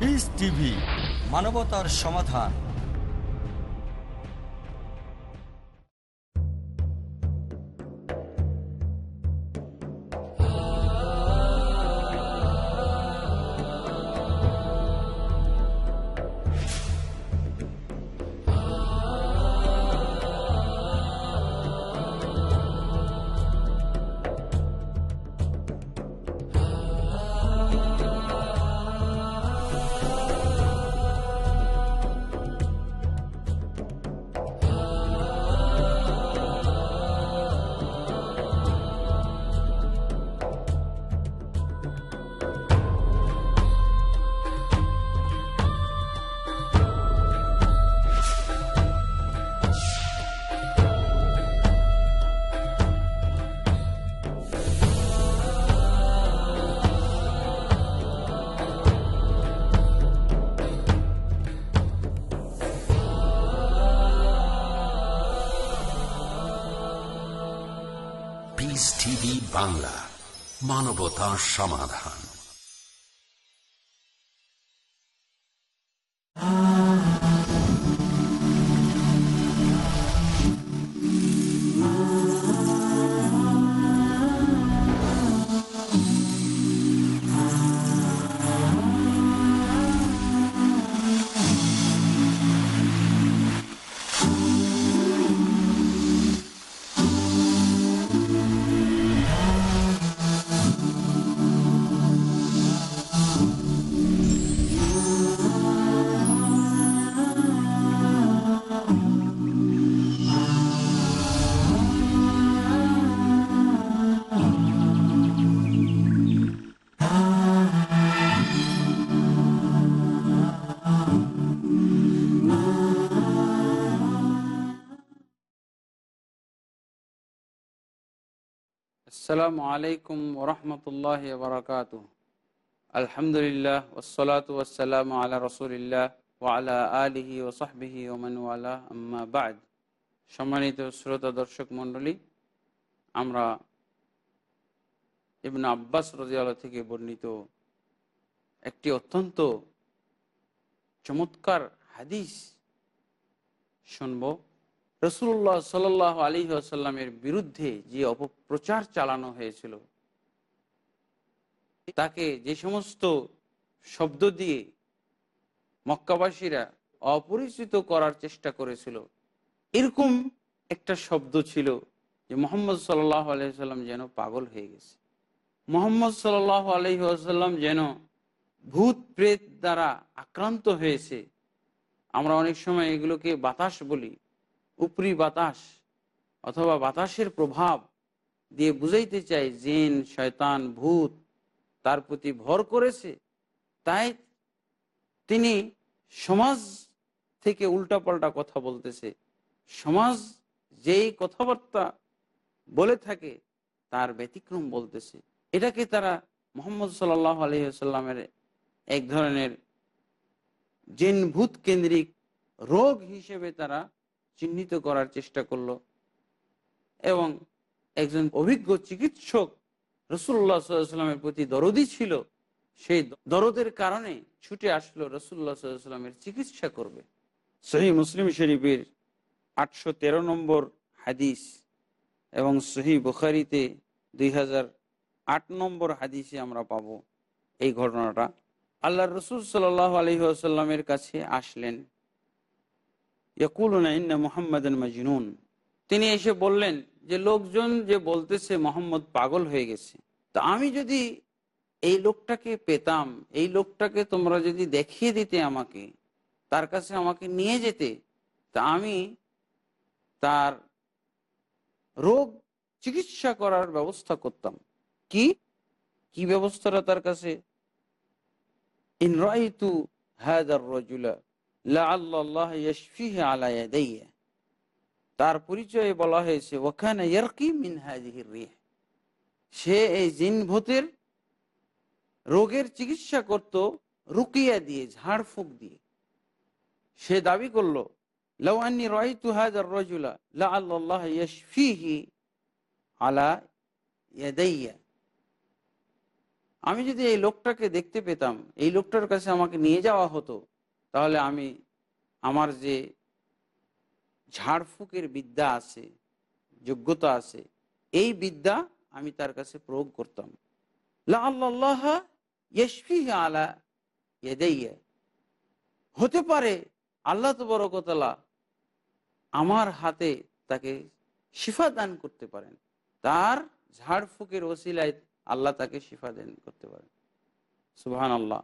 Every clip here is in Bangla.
পিস টিভি মানবতার সমাধান। বাংলা মানবতা সমাধান। আসসালামু আলাইকুম ওরহমতুল্লাহ বরকাত আলহামদুলিল্লাহ ওসলাত ওসালাম আলা রসুলিল্লাহ ওয়ালা আলিহি ওসাহবিহি ওমানওয়ালা আম্মা বাদ। সম্মানিত শ্রোতা দর্শক মণ্ডলী, আমরা ইবন আব্বাস রাজিয়াল থেকে বর্ণিত একটি অত্যন্ত চমৎকার হাদিস শুনব। রসুল্লাহ সাল আলী আসাল্লামের বিরুদ্ধে যে অপপ্রচার চালানো হয়েছিল, তাকে যে সমস্ত শব্দ দিয়ে মক্কাবাসীরা অপরিচিত করার চেষ্টা করেছিল, এরকম একটা শব্দ ছিল যে মোহাম্মদ সাল্লাহ আলহিহাল্লাম যেন পাগল হয়ে গেছে। মোহাম্মদ সাল্লাহ আলহিহাল্লাম যেন ভূত প্রেত দ্বারা আক্রান্ত হয়েছে। আমরা অনেক সময় এগুলোকে বাতাস বলি উপরি বাতাস অথবা বাতাসের প্রভাব দিয়ে বুঝাইতে চাই, জিন, শয়তান, ভূত তার প্রতি ভর করেছে, তাই তিনি সমাজ থেকে উল্টাপাল্টা কথা বলতেছে। সমাজ যেই কথাবার্তা বলে থাকে, তার ব্যতিক্রম বলতেছে। এটাকে তারা মোহাম্মদ সাল্লাহ আলহিহাল্লামের এক ধরনের জিন ভূত কেন্দ্রিক রোগ হিসেবে তারা চিহ্নিত করার চেষ্টা করল। এবং একজন অভিজ্ঞ চিকিৎসক রসুল্লাহ সাল্লামের প্রতি দরদি ছিল, সেই দরদের কারণে ছুটে আসলো রসুল্লাহ সাল্লামের চিকিৎসা করবে। সহি মুসলিম শরীফের আটশো তেরো নম্বর হাদিস এবং সহি বুখারিতে দুই হাজার আট নম্বর হাদিসে আমরা পাবো এই ঘটনাটা। আল্লাহ রসুল সাল আলহি আসাল্লামের কাছে আসলেন। মাজনুন। তিনি এসে বললেন যে, লোকজন যে বলতেছে মোহাম্মদ পাগল হয়ে গেছে। তা আমি যদি এই লোকটাকে পেতাম, এই লোকটাকে তোমরা যদি দেখিয়ে দিতে আমাকে, তার কাছে আমাকে নিয়ে যেতে, তা আমি তার রোগ চিকিৎসা করার ব্যবস্থা করতাম। কি? কি ব্যবস্থাটা তার কাছে? ইন রাইতু হায়দার রজুলা তার পরিচয়ে বলা হয়েছে ওখানে সে এই জিন ভূতের রোগের চিকিৎসা করত, রুকিয়া দিয়ে, ঝাড়ফুঁক দিয়ে। সে দাবি করল লওয়ানি রাইতু হাজার রজুলা লাআল্লাহ ইয়াশফিহি আলা ইয়াদাইয়া আমি যদি এই লোকটাকে দেখতে পেতাম, এই লোকটার কাছে আমাকে নিয়ে যাওয়া হতো তাহলে আমি আমার যে ঝাড়ফুঁকের বিদ্যা আছে, যোগ্যতা আছে, এই বিদ্যা আমি তার কাছে প্রয়োগ করতাম। আলা হতে পারে আল্লাহ তবরকতলা আমার হাতে তাকে শিফা দান করতে পারেন, তার ঝাড়ফুঁকের ওসিলায় আল্লাহ তাকে শিফা দান করতে পারেন। সুবহান আল্লাহ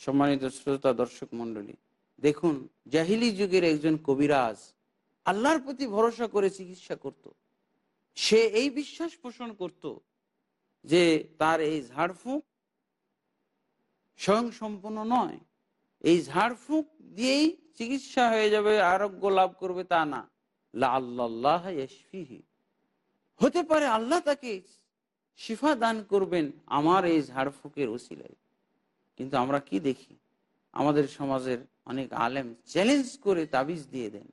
সম্মানিত শ্রোতা, দর্শক মণ্ডলী, দেখুন, জাহিলি যুগের একজন কবিরাজ আল্লাহর প্রতি ভরসা করে চিকিৎসা করত। সে এই বিশ্বাস পোষণ করত যে তার এই ঝাড়ফুঁক স্বয়ং সম্পূর্ণ নয় এই ঝাড়ফুঁক দিয়েই চিকিৎসা হয়ে যাবে, আরোগ্য লাভ করবে তা না আল্লাহ। হতে পারে আল্লাহ তাকে শিফা দান করবেন আমার এই ঝাড়ফুঁকের ওসিলায় কিন্তু আমরা কি দেখি? আমাদের সমাজের অনেক আলেম চ্যালেঞ্জ করে তাবিজ দিয়ে দেন।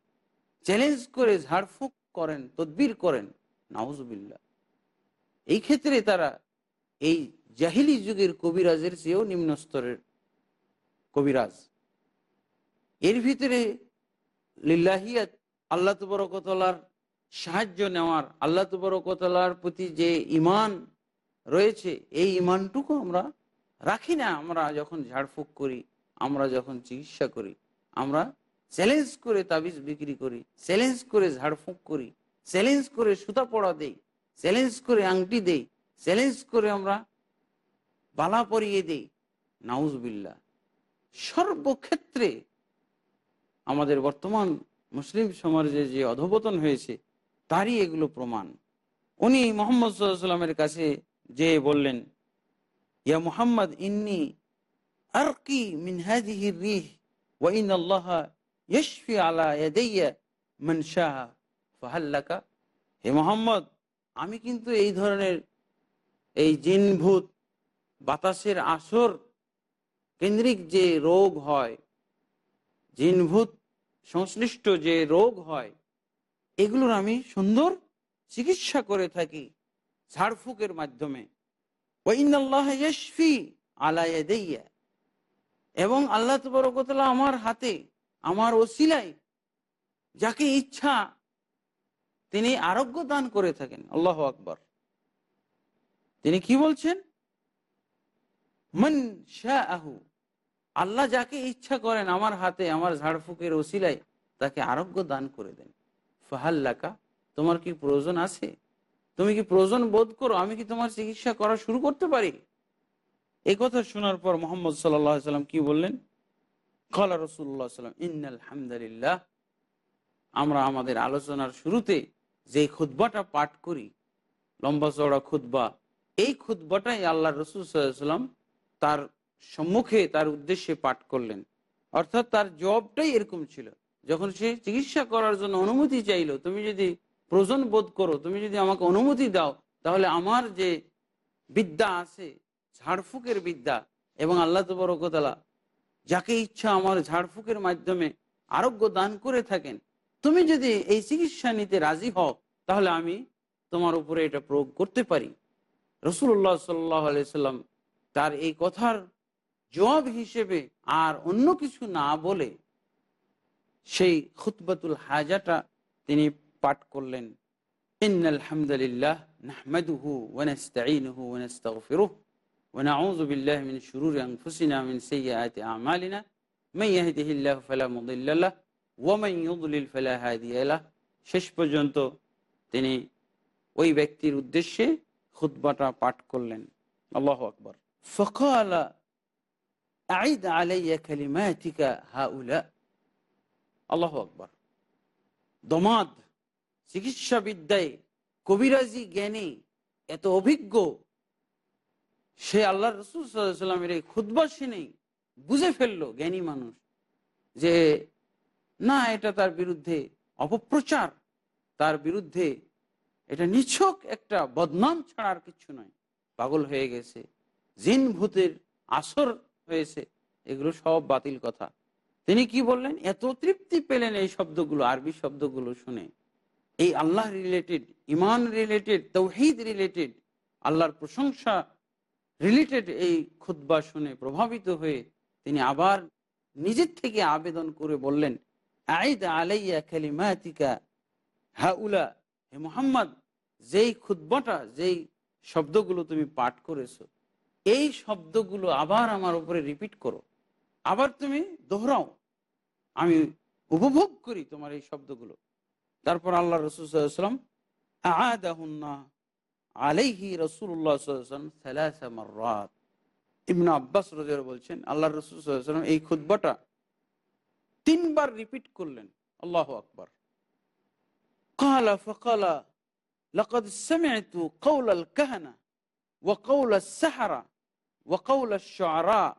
চ্যালেঞ্জ করে ঝাড়ফুঁক করেন, তদবির করেন। নাউজুবিল্লা এই ক্ষেত্রে তারা এই জাহিলি যুগের কবিরাজের চেয়েও নিম্ন স্তরের কবিরাজ। এর ভিতরে লিল্লাহিয়াত আল্লাহ তবরকতলার সাহায্য নেওয়ার, আল্লাহ তবরকতলার প্রতি যে ইমান রয়েছে, এই ইমানটুকু আমরা রাখি না আমরা যখন ঝাড়ফুঁক করি, আমরা যখন চিকিৎসা করি, আমরা চ্যালেঞ্জ করে তাবিজ বিক্রি করি, চ্যালেঞ্জ করে ঝাড়ফুঁক করি, চ্যালেঞ্জ করে সুতা পড়া দেই, চ্যালেঞ্জ করে আংটি দেই, চ্যালেঞ্জ করে আমরা বালা পরিয়ে দেই। নাউজবিল্লা সর্বক্ষেত্রে আমাদের বর্তমান মুসলিম সমাজে যে অধপতন হয়েছে, তারই এগুলো প্রমাণ। উনি মোহাম্মদ সাল্লামের কাছে যে বললেন ইয়া মুহাম্মদ ইন্নি আরকি মিন হাদিহি রিহ ওয়া ইন আল্লাহ ইয়শফি আলা ইয়াদাইয়া মান শাহ ফাহাল্লাকা হে মোহাম্মদ আমি কিন্তু এই ধরনের এই জিন ভূত বাতাসের আসর কেন্দ্রিক যে রোগ হয়, জিনভূত সংশ্লিষ্ট যে রোগ হয়, এগুলোর আমি সুন্দর চিকিৎসা করে থাকি ঝাড়ফুকের মাধ্যমে। এবং আল্লাহ তবরকতলা আমার হাতে, আমার ওসিলাই যাকে ইচ্ছা, তিনি আরোগ্য দান করে থাকেন। আল্লাহ আকবর। তিনি কি বলছেন? মন আহু আল্লাহ যাকে ইচ্ছা করেন আমার হাতে, আমার ঝাড়ফুকের ওসিলায় তাকে আরোগ্য দান করে দেন। ফাহাল্লাকা, তোমার কি প্রয়োজন আছে? তুমি কি প্রয়োজন বোধ করো? আমি কি তোমার চিকিৎসা করা শুরু করতে পারি? এই কথা শোনার পর মোহাম্মদ সাল্লাম কি বললেন? কলা রসুল্লাহ সাল্লাম ইন্নালহামদুলিল্লাহ আমরা আমাদের আলোচনার শুরুতে যে খুদ্বাটা পাঠ করি, লম্বা চড়া খুদ্া এই খুদ্বাটাই আল্লাহ রসুল সাল্লাম তার সম্মুখে, তার উদ্দেশ্যে পাঠ করলেন। অর্থাৎ তার জবটাই এরকম ছিল। যখন সে চিকিৎসা করার জন্য অনুমতি চাইলো, তুমি যদি প্রয়োজন বোধ করো, তুমি যদি আমাকে অনুমতি দাও, তাহলে আমার যে বিদ্যা আছে, ঝাড়ফুকের বিদ্যা, এবং আল্লাহ তবরকতলা যাকে ইচ্ছা আমার ঝাড়ফুকের মাধ্যমে আরোগ্য দান করে থাকেন, তুমি যদি এই চিকিৎসা নিতে রাজি হও, তাহলে আমি তোমার উপরে এটা প্রয়োগ করতে পারি। রসুল্লাহ সাল্লাহ সাল্লাম তার এই কথার জবাব হিসেবে আর অন্য কিছু না বলে সেই খুতবাতুল হাজাটা তিনি পাঠ করলেন আলহামদুলিল্লাহ নাহমাদুহু ওয়ানাস্তাঈনুহু ওয়ানাস্তাগফিরুহ ونعوذ بالله من شرور أنفسنا من سيئات أعمالنا من يهده الله فلا مضل له ومن يضلل فلا هادي له শেষ পর্যন্ত তিনি ওই ব্যক্তির উদ্দেশ্যে খুতবাটা পাঠ করলেন আল্লাহ আকবর فقال أعيد علي كلماتك هؤلاء আল্লাহ আকবর দমাদ চিকিৎসা বিদ্যায় কবিরাজি জ্ঞানী এত অভিজ্ঞ, সে আল্লাহ রসুল সাল্লামের এই খুদ্া শুনেই বুঝে ফেলল জ্ঞানী মানুষ যে, না, এটা তার বিরুদ্ধে অপপ্রচার, তার বিরুদ্ধে এটা নিছক একটা বদনাম ছাড়ার কিছু নয়। পাগল হয়ে গেছে, জিন ভূতের আসর হয়েছে, এগুলো সব বাতিল কথা। তিনি কি বললেন? এত তৃপ্তি পেলেন এই শব্দগুলো, আরবি শব্দগুলো শুনে। এই আল্লাহ রিলেটেড ইমান রিলেটেড তৌহিদ রিলেটেড আল্লাহর প্রশংসা রিলেটেড এই খুদ্া শুনে প্রভাবিত হয়ে তিনি আবার নিজের থেকে আবেদন করে বললেন আইদ আলাইয়া কালিমাতিকা হাউলা, হে মোহাম্মদ, যেই খুদ্বাটা যেই শব্দগুলো তুমি পাঠ করেছ, এই শব্দগুলো আবার আমার উপরে রিপিট করো। আবার তুমি দোহরাও। আমি উপভোগ করি তোমার এই শব্দগুলো। তারপর আল্লাহ রসুলাম আদাহুন্না আলাইহি রসুল্লাহ ইবনা আব্বাস রোজের বলছেন আল্লাহ রসুলাম এই খুদ্বাটা তিনবার রিপিট করলেন আল্লাহ আকবর قال فقال لقد سمعت قول الكهنة وقول السحرة وقول الشعراء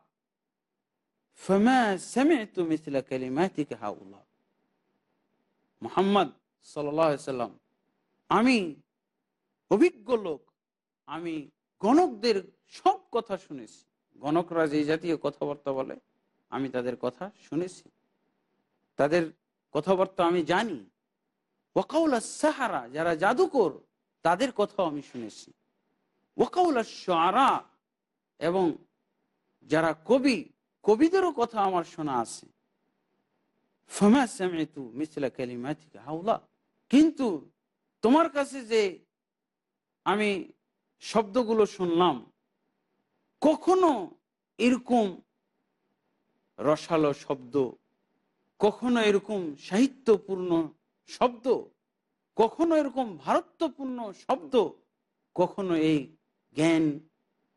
فما سمعت مثل كلماتك هؤلاء মোহাম্মদ সাল্লাম আমি অভিজ্ঞ লোক, আমি গণকদের সব কথা শুনেছি। গণকরা যে জাতীয় কথাবার্তা বলে, আমি তাদের কথা শুনেছি। তাদের কথাবার্তা আমি জানি। ওয়াকাউলা সাহারা যারা জাদুকর, তাদের কথাও আমি শুনেছি। ওয়াকাউলা সারা এবং যারা কবি, কবিদেরও কথা আমার শোনা আছে। ফমা সামিতু মিসলা কালিমাতিকা হাউলা কিন্তু তোমার কাছে যে আমি শব্দগুলো শুনলাম, কখনো এরকম রসালো শব্দ, কখনো এরকম সাহিত্যপূর্ণ শব্দ, কখনো এরকম ভারত্বপূর্ণ শব্দ, কখনো এই জ্ঞান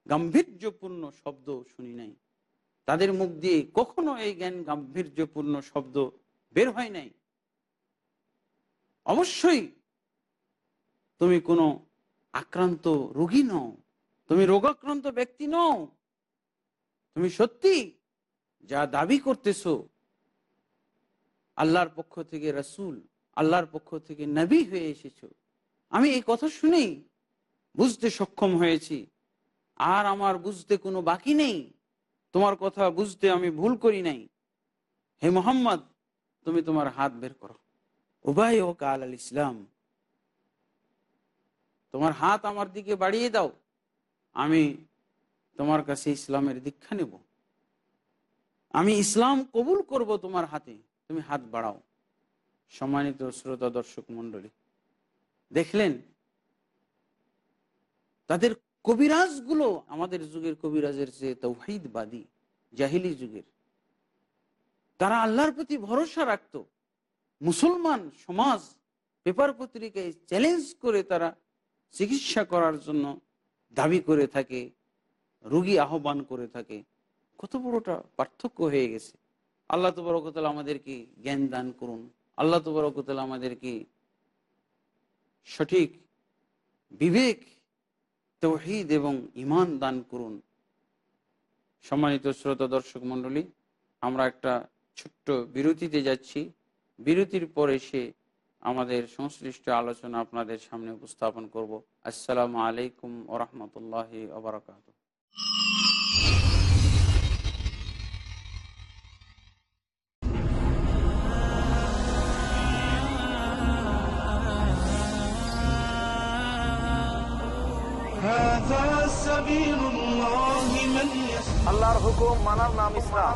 গাম্ভীর্যপূর্ণ শব্দ শুনি নাই। তাদের মুখ দিয়ে কখনো এই জ্ঞান গাম্ভীর্যপূর্ণ শব্দ বের হয় নাই। অবশ্যই তুমি কোনো আক্রান্ত রোগী নও, তুমি রোগাক্রান্ত ব্যক্তি নও। তুমি সত্যি যা দাবি করতেছো, আল্লাহর পক্ষ থেকে রসুল, আল্লাহর পক্ষ থেকে নবী হয়ে এসেছ। আমি এই কথা শুনেই বুঝতে সক্ষম হয়েছি। আর আমার বুঝতে কোনো বাকি নেই। তোমার কথা বুঝতে আমি ভুল করি নাই। হে মোহাম্মদ, তুমি তোমার হাত বের করো। উবাই ও কাল আল ইসলাম। তোমার হাত আমার দিকে বাড়িয়ে দাও, আমি তোমার কাছে ইসলামের দীক্ষা নেব। আমি ইসলাম কবুল করব তোমার হাতে, তুমি হাত বাড়াও। সম্মানিত শ্রোতা দর্শক মন্ডলী দেখলেন, তাদের কবিরাজগুলো আমাদের যুগের কবিরাজের যে তৌহিদবাদী, জাহিলি যুগের। তারা আল্লাহর প্রতি ভরসা রাখত। মুসলমান সমাজ পেপার পত্রিকায় চ্যালেঞ্জ করে তারা চিকিৎসা করার জন্য দাবি করে থাকে, রুগী আহ্বান করে থাকে। কত বড়টা পার্থক্য হয়ে গেছে। আল্লাহ তবরকতাল আমাদেরকে জ্ঞান দান করুন। আল্লাহ তবরকতাল আমাদেরকে সঠিক বিবেক, তৌহিদ এবং ইমান দান করুন। সম্মানিত শ্রোতা দর্শক মন্ডলী আমরা একটা ছোট্ট বিরতিতে যাচ্ছি। বিরতির পরে সে আমাদের সংশ্লিষ্ট আলোচনা আপনাদের সামনে উপস্থাপন করব। আসসালামু আলাইকুম ওরহমতুল্লাহ আবরকাত আল্লাহর হুকুম মানার নাম ইসলাম।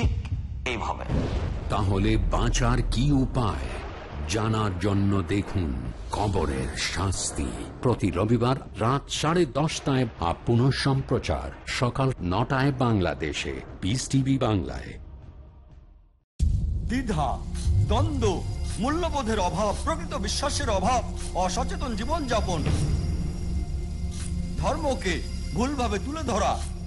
ঠিক এইভাবে। তাহলে বাঁচার কি উপায়? জানার জন্য দেখুন কবরের শাস্তি। প্রতি রবিবার রাত সাড়ে দশটায় বা পুনঃ সম্প্রচার সকাল নটায় বাংলাদেশে। পিস টিভি বাংলায়। দ্বিধা দ্বন্দ্ব মূল্যবোধের অভাব প্রকৃত বিশ্বাসের অভাব অসচেতন জীবনযাপন ধর্মকে ভুলভাবে তুলে ধরা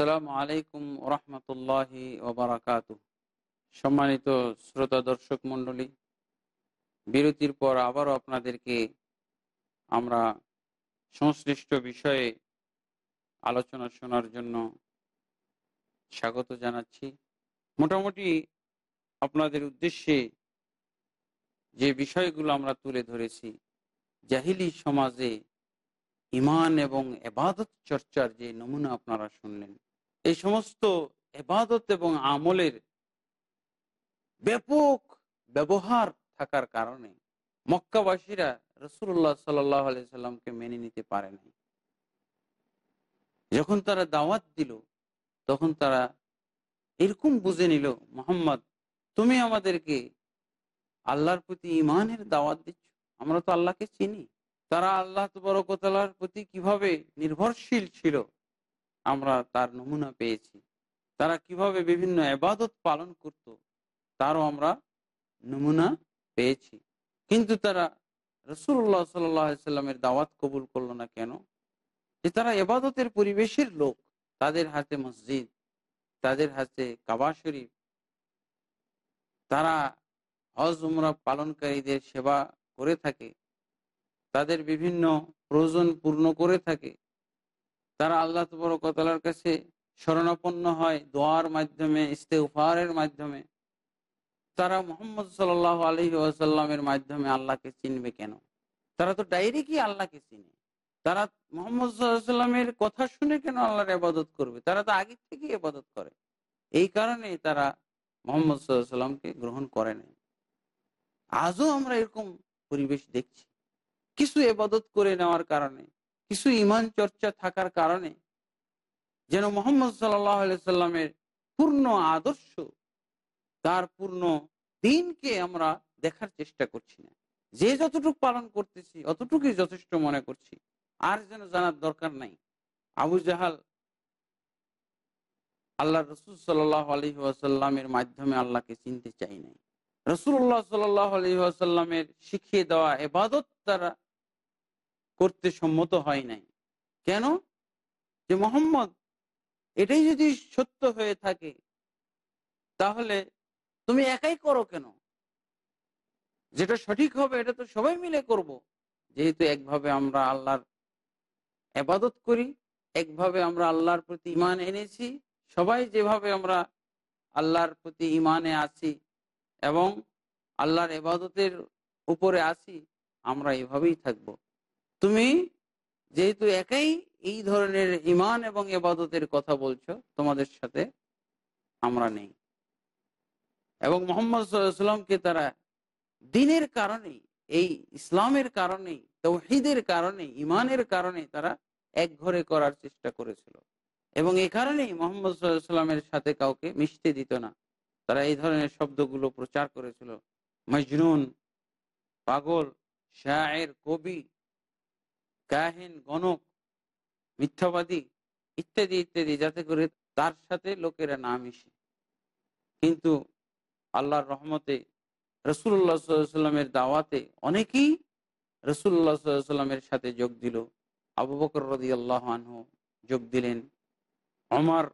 আসসালামু আলাইকুম রহমতুল্লাহি ওবরাকাত সম্মানিত শ্রোতা দর্শক মণ্ডলী, বিরতির পর আবারও আপনাদেরকে আমরা সংশ্লিষ্ট বিষয়ে আলোচনা শোনার জন্য স্বাগত জানাচ্ছি। মোটামুটি আপনাদের উদ্দেশ্যে যে বিষয়গুলো আমরা তুলে ধরেছি, জাহিলি সমাজে ইমান এবং এবাদত চর্চার যে নমুনা আপনারা শুনলেন এই সমস্ত এবাদত এবং আমলের ব্যাপক ব্যবহার থাকার কারণে মক্কাবাসীরা রসুল্লাহ সাল্লাহ সাল্লামকে মেনে নিতে পারে নাই। যখন তারা দাওয়াত দিল, তখন তারা এরকম বুঝে নিল, মোহাম্মদ, তুমি আমাদেরকে আল্লাহর প্রতি ইমানের দাওয়াত দিচ্ছ। আমরা তো আল্লাহকে চিনি। তারা আল্লাহ তবরকতালার প্রতি কীভাবে নির্ভরশীল ছিল আমরা তার নমুনা পেয়েছি। তারা কীভাবে বিভিন্ন এবাদত পালন করত, তারও আমরা নমুনা পেয়েছি। কিন্তু তারা রসুল্লাহ সাল্লামের দাওয়াত কবুল করল না কেন? যে তারা এবাদতের পরিবেশের লোক, তাদের হাতে মসজিদ, তাদের হাতে কাবা শরীফ। তারা হজ, উমরা পালনকারীদের সেবা করে থাকে, তাদের বিভিন্ন প্রয়োজন পূর্ণ করে থাকে। তারা আল্লাহ তবরকতালার কাছে শরণাপন্ন হয় দোয়ার মাধ্যমে ইস্তেফারের মাধ্যমে। তারা মোহাম্মদ সাল আলহি আসাল্লামের মাধ্যমে আল্লাহকে চিনবে কেন? তারা তো ডাইরেক্টই আল্লাহকে চিনে। তারা মোহাম্মদ সাল্লামের কথা শুনে কেন আল্লাহর আবাদত করবে? তারা তো আগে থেকেই আবাদত করে। এই কারণে তারা মোহাম্মদ সাল্লামকে গ্রহণ করে নাই। আজও আমরা এরকম পরিবেশ দেখছি। কিছু এবাদত করে নেওয়ার কারণে কিছু ইমান চর্চা থাকার কারণে যেন মোহাম্মদ সাল্লামের পূর্ণ আদর্শ, তার পূর্ণ দিনকে আমরা দেখার চেষ্টা করছি না। যে যতটুকু পালন করতেছি, অতটুকুই যথেষ্ট মনে করছি। আর যেন জানার দরকার নাই। আবু জাহাল আল্লাহ রসুল সাল্লাহ আসাল্লামের মাধ্যমে আল্লাহকে চিনতে চাই নাই। রসুল্লাহ সাল্লাহ আলহি আসাল্লামের শিখিয়ে দেওয়া এবাদত তারা করতে সম্মত হয় নাই। কেন? যে মোহাম্মদ এটাই যদি সত্য হয়ে থাকে, তাহলে তুমি একাই করো কেন? যেটা সঠিক হবে, এটা তো সবাই মিলে করব। যেহেতু একভাবে আমরা আল্লাহর এবাদত করি, একভাবে আমরা আল্লাহর প্রতি ইমান এনেছি, সবাই যেভাবে আমরা আল্লাহর প্রতি ইমানে আছি এবং আল্লাহর এবাদতের উপরে আছি, আমরা এভাবেই থাকব। তুমি যেহেতু একাই এই ধরনের ইমান এবং এবাদতের কথা বলছো, তোমাদের সাথে আমরা নেই। এবং মোহাম্মদ সাল্লামকে তারা দিনের কারণে এই ইসলামের কারণে তৌহিদের কারণে ইমানের কারণে তারা এক ঘরে করার চেষ্টা করেছিল। এবং এই কারণেই মোহাম্মদ সাল্লামের সাথে কাউকে মিশতে দিত না। তারা এই ধরনের শব্দগুলো প্রচার করেছিল। মজনুন, পাগল, শায়ের, কবি কাহিন গণক, মিথ্যাবাদী ইত্যাদি ইত্যাদি, যাতে করে তার সাথে লোকেরা না মিশে। কিন্তু আল্লাহর রহমতে রসুল্লাহ সাল্লামের দাওয়াতে অনেকেই রসুল্লাহ সাল্লামের সাথে যোগ দিল। আবু বকর রদি আল্লাহ আনহু যোগ দিলেন। অমর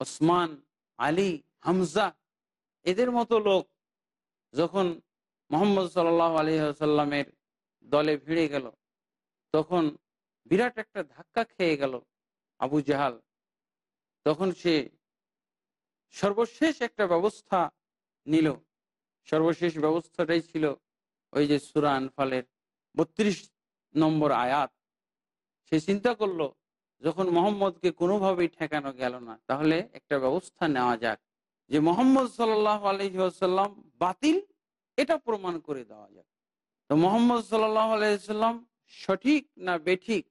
ওসমান, আলী, হামজা এদের মতো লোক যখন মোহাম্মদ সাল্লাহ আলী সাল্লামের দলে ভিড়ে গেল তখন বিরাট একটা ধাক্কা খেয়ে গেল আবু জাহাল। তখন সে সর্বশেষ একটা ব্যবস্থা নিল। সর্বশেষ ব্যবস্থাটাই ছিল ওই যে সুরা আনফালের বত্রিশ নম্বর আয়াত। সে চিন্তা করল, যখন মোহাম্মদকে কোনোভাবেই ঠেকানো গেল না, তাহলে একটা ব্যবস্থা নেওয়া যাক। যে মোহাম্মদ সাল্লাহ আলহিহাসাল্লাম বাতিল, এটা প্রমাণ করে দেওয়া যাক। তো মোহাম্মদ সাল্লাহ আলহিহাল্লাম সঠিক না বেঠিক?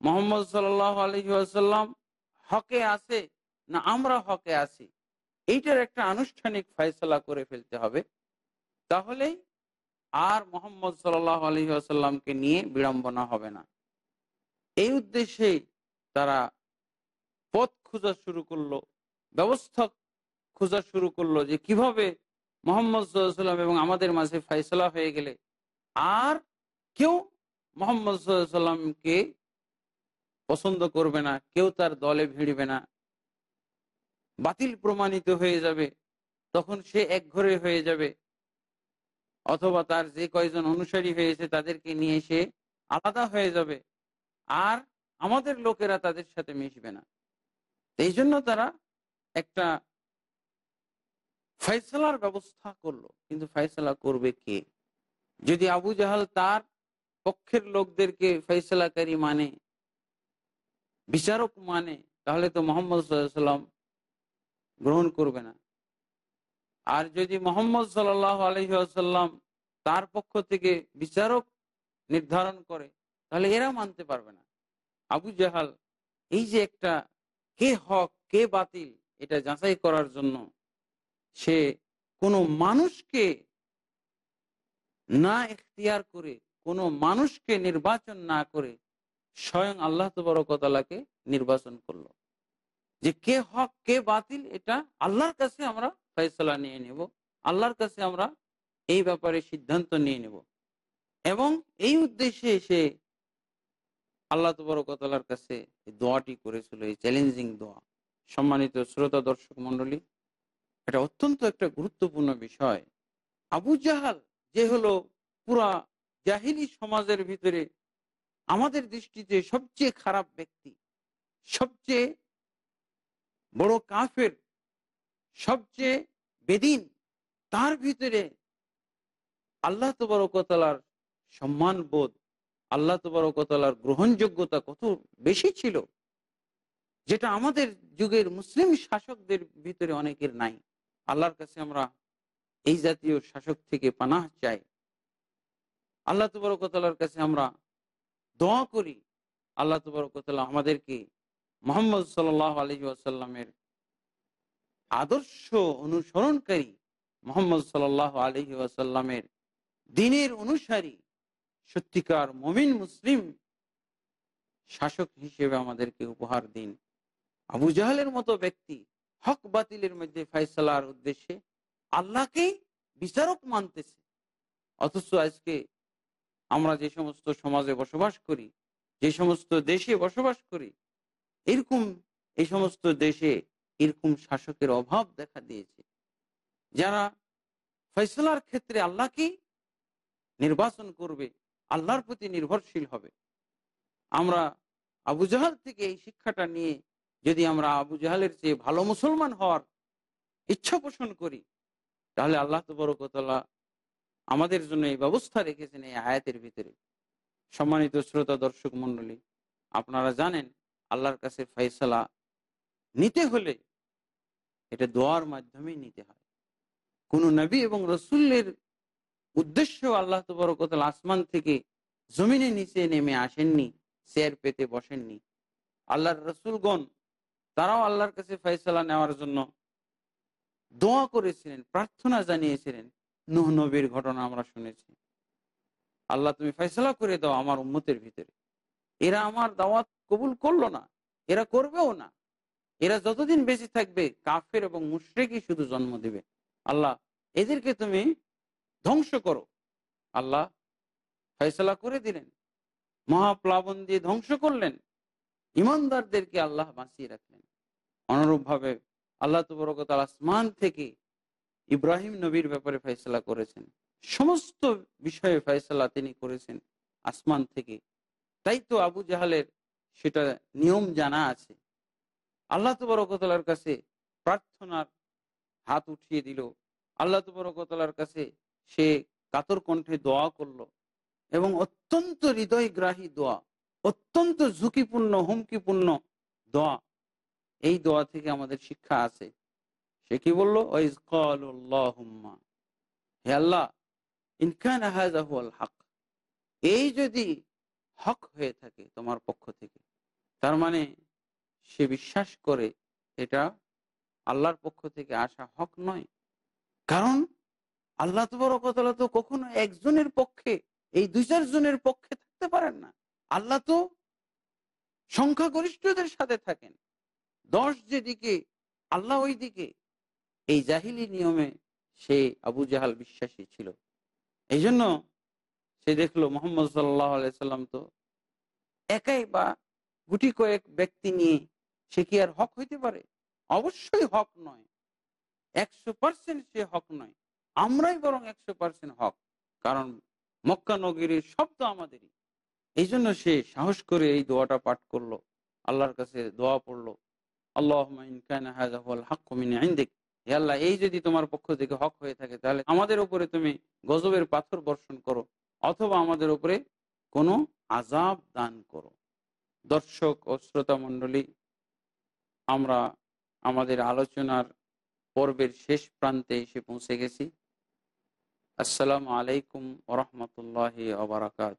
মোহাম্মদ সাল্লাহ আলহিহাসাল্লাম হকে আছে না আমরা হকে আছি? এইটার একটা আনুষ্ঠানিক ফয়সলা করে ফেলতে হবে। তাহলেই আর মোহাম্মদ সাল্লাহ আলহিহাসাল্লামকে নিয়ে বিড়ম্বনা হবে না। এই উদ্দেশ্যে তারা পথ খোঁজা শুরু করল, ব্যবস্থা খোঁজা শুরু করল যে কীভাবে মোহাম্মদ সাল্লাম এবং আমাদের মাঝে ফয়সলা হয়ে গেলে আর কেউ মোহাম্মদ সাল্লামকে পছন্দ করবে না, কেউ তার দলে ভিড়বে না। বাতিল প্রমাণিত হয়ে যাবে, তখন সে এক ঘরে হয়ে যাবে। অথবা তার যে কয়জন অনুসারী হয়েছে, তাদেরকে নিয়ে সে আলাদা হয়ে যাবে। আর আমাদের লোকেরা তাদের সাথে মিশবে না। এই জন্য তারা একটা ফয়সলার ব্যবস্থা করল। কিন্তু ফয়সলা করবে কে? যদি আবু জাহাল তার পক্ষের লোকদেরকে ফয়সলাকারী মানে বিচারক মানে তাহলে তো মোহাম্মদ সাল্লাম গ্রহণ করবে না। আর যদি মোহাম্মদ সাল্লাহ আলহিহাসাল্লাম তার পক্ষ থেকে বিচারক নির্ধারণ করে, তাহলে এরা মানতে পারবে না। আবু জাহাল, এই যে একটা কে হক, কে বাতিল, এটা যাচাই করার জন্য সে কোনো মানুষকে না এখতিয়ার করে কোনো মানুষকে নির্বাচন না করে স্বয়ং আল্লাহ তবরকতালাকে নির্বাচন করল। যে কে হক, কে বাতিল, এটা আল্লাহর কাছে আমরা ফয়সলা নিয়ে নেব। আল্লাহর কাছে আমরা এই ব্যাপারে সিদ্ধান্ত নিয়ে নেব। এবং এই উদ্দেশ্যে সে আল্লাহ তবরকতালার কাছে এই দোয়াটি করেছিল, এই চ্যালেঞ্জিং দোয়া। সম্মানিত শ্রোতা, দর্শক মন্ডলী এটা অত্যন্ত একটা গুরুত্বপূর্ণ বিষয়। আবু জাহাল যে হলো পুরা জাহিলি সমাজের ভিতরে আমাদের দৃষ্টিতে সবচেয়ে খারাপ ব্যক্তি, সবচেয়ে বড় কাফের, সবচেয়ে বেদিন, তার ভিতরে আল্লাহ তবরকতালার সম্মান বোধ আল্লাহ তবরকতালার গ্রহণযোগ্যতা কত বেশি ছিল, যেটা আমাদের যুগের মুসলিম শাসকদের ভিতরে অনেকের নাই। আল্লাহর কাছে আমরা এই জাতীয় শাসক থেকে পানাহ চাই। আল্লাহ তবরকতালার কাছে আমরা দোয়া করি। আল্লাহ তবরকতালা আমাদেরকে মোহাম্মদ সাল আলহি আসাল্লামের আদর্শ অনুসরণকারী মোহাম্মদ সাল আলহি আসাল্লামের দিনের অনুসারী, সত্যিকার মমিন মুসলিম শাসক হিসেবে আমাদেরকে উপহার দিন। আবু জাহালের মতো ব্যক্তি হক বাতিলের মধ্যে ফাইসালার উদ্দেশ্যে আল্লাহকেই বিচারক মানতেছে। অথচ আজকে আমরা যে সমস্ত সমাজে বসবাস করি, যে সমস্ত দেশে বসবাস করি, এরকম, এই সমস্ত দেশে এরকম শাসকের অভাব দেখা দিয়েছে। যারা ফয়সলার ক্ষেত্রে আল্লাহকে নির্বাচন করবে, আল্লাহর প্রতি নির্ভরশীল হবে। আমরা আবু জাহাল থেকে এই শিক্ষাটা নিয়ে যদি আমরা আবু জাহালের চেয়ে ভালো মুসলমান হওয়ার ইচ্ছা পোষণ করি, তাহলে আল্লাহ তবরকতলা আমাদের জন্য এই ব্যবস্থা রেখেছেন এই আয়াতের ভিতরে। সম্মানিত শ্রোতা, দর্শক মন্ডলী আপনারা জানেন, আল্লাহর কাছে ফয়সলা নিতে হলে এটা দোয়ার মাধ্যমেই নিতে হয়। কোন নবী এবং রসুল্লের উদ্দেশ্য আল্লাহ তবরকতলা আসমান থেকে জমিনে নিচে নেমে আসেননি শেয়ার পেতে বসেননি। আল্লাহর রসুলগণ, তারাও আল্লাহর কাছে ফয়সলা নেওয়ার জন্য দোয়া করেছিলেন, প্রার্থনা জানিয়েছিলেন। নুহ নবীর ঘটনা আমরা শুনেছি। আল্লাহ তুমি ফয়সলা করে দাও আমার উম্মতের ভিতরে। এরা আমার দাওয়াত কবুল করল না, এরা করবেও না। এরা যতদিন বেঁচে থাকবে, কাফের এবং মুশ্রেকই শুধু জন্ম দিবে। আল্লাহ, এদেরকে তুমি ধ্বংস করো। আল্লাহ ফয়সলা করে দিলেন। মহাপ্লাবন দিয়ে ধ্বংস করলেন। ইমানদারদেরকে আল্লাহ বাঁচিয়ে রাখলেন। অনুরূপ ভাবে আল্লাহ তবরকতাল আসমান থেকে ইব্রাহিম নবীর ব্যাপারে ফয়সলা করেছেন। সমস্ত বিষয়ে ফয়সলা তিনি করেছেন আসমান থেকে। তাই তো আবু জাহালের সেটা নিয়ম জানা আছে। আল্লাহ তবরকতালার কাছে প্রার্থনার হাত উঠিয়ে দিল। আল্লাহ তবরকতালার কাছে সে কাতর কণ্ঠে দোয়া করল এবং অত্যন্ত হৃদয়গ্রাহী দোয়া, অত্যন্ত ঝুঁকিপূর্ণ, হুমকিপূর্ণ দোয়া, এই দোয়া থেকে আমাদের শিক্ষা আছে। সে কি বলল? হে আল্লাহ হক, এই যদি হক হয়ে থাকে তোমার পক্ষ থেকে, তার মানে সে বিশ্বাস করে এটা আল্লাহর পক্ষ থেকে আসা হক নয়। কারণ আল্লাহ তবরকতলা তো কখনো একজনের পক্ষে, এই দুই চারজনের পক্ষে থাকতে পারেন না। আল্লাহ তো সংখ্যাগরিষ্ঠদের সাথে থাকেন। দশ যেদিকে, আল্লাহ ওই দিকে এই জাহিলি নিয়মে সে আবু জাহাল বিশ্বাসী ছিল। এই জন্য সে দেখল মোহাম্মদ সাল্লাহ সাল্লাম তো একাই বা গুটি কয়েক ব্যক্তি নিয়ে সে কি আর হক হইতে পারে? অবশ্যই হক নয়। একশো পার্সেন্ট সে হক নয়। আমরাই বরং একশো পার্সেন্ট হক, কারণ মক্কা নগরীর শব্দ আমাদেরই। এই জন্য সে সাহস করে এই দোয়াটা পাঠ করল, আল্লাহর কাছে দোয়া পড়ল। আল্লাহ হে আল্লাহ, এই যদি তোমার পক্ষ থেকে হক হয়ে থাকে, তাহলে আমাদের উপরে তুমি গজবের পাথর বর্ষণ করো, অথবা আমাদের উপরে কোনো আজাব দান করো। দর্শক ও শ্রোতা মণ্ডলী, আমরা আমাদের আলোচনার পর্বের শেষ প্রান্তে এসে পৌঁছে গেছি। আসসালামু আলাইকুম ওরহমতুল্লাহ ওবরাকাত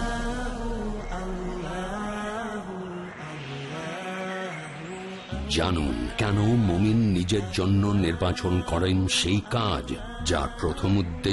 জানুন কেন মমিন নিজের জন্য নির্বাচন করেন সেই কাজ যার প্রথম উদ্দেশ্য